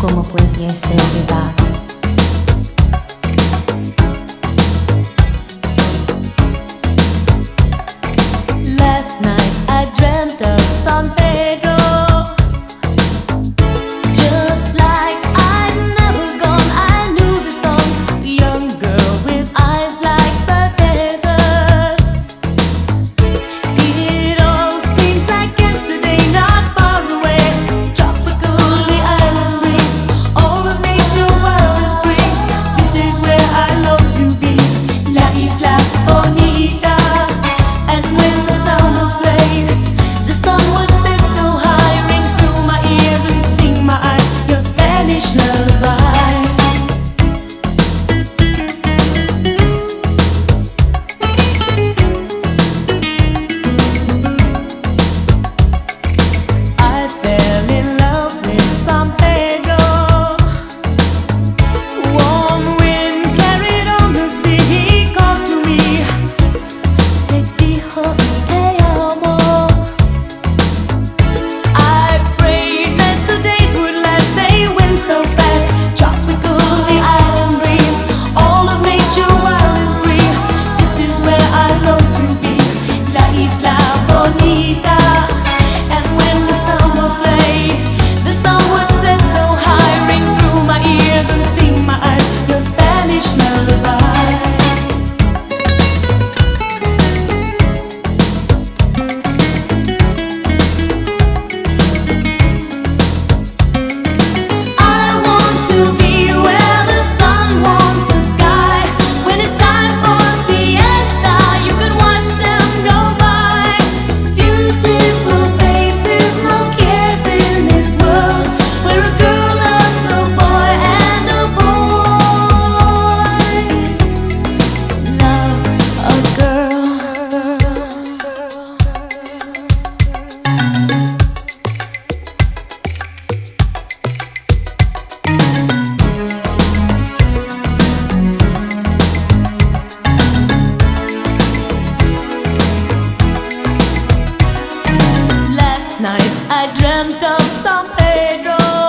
¿Cómo puede ser que? Dreamt of San Pedro.